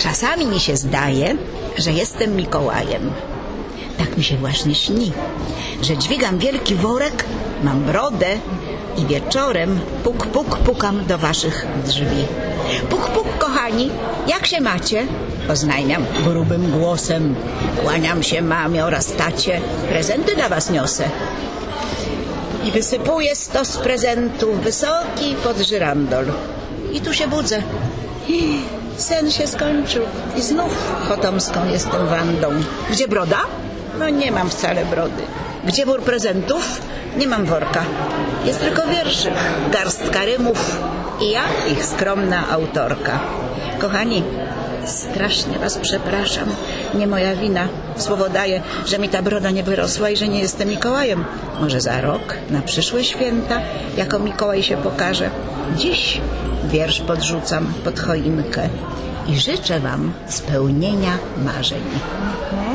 Czasami mi się zdaje, że jestem Mikołajem. Tak mi się właśnie śni, że dźwigam wielki worek, mam brodę i wieczorem puk, puk, pukam do waszych drzwi. Puk, puk, kochani, jak się macie? Oznajmiam grubym głosem. Kłaniam się mamie oraz tacie. Prezenty dla was niosę. I wysypuję stos prezentów wysoki pod żyrandol. I tu się budzę. Sen się skończył i znów chotomską jestem Wandą. Gdzie broda? No nie mam wcale brody. Gdzie wór prezentów? Nie mam worka. Jest tylko wierszyk, garstka rymów i ja, ich skromna autorka. Kochani, strasznie was przepraszam. Nie moja wina. Słowo daję, że mi ta broda nie wyrosła i że nie jestem Mikołajem. Może za rok, na przyszłe święta, jako Mikołaj się pokaże. Dziś wiersz podrzucam pod choinkę i życzę wam spełnienia marzeń.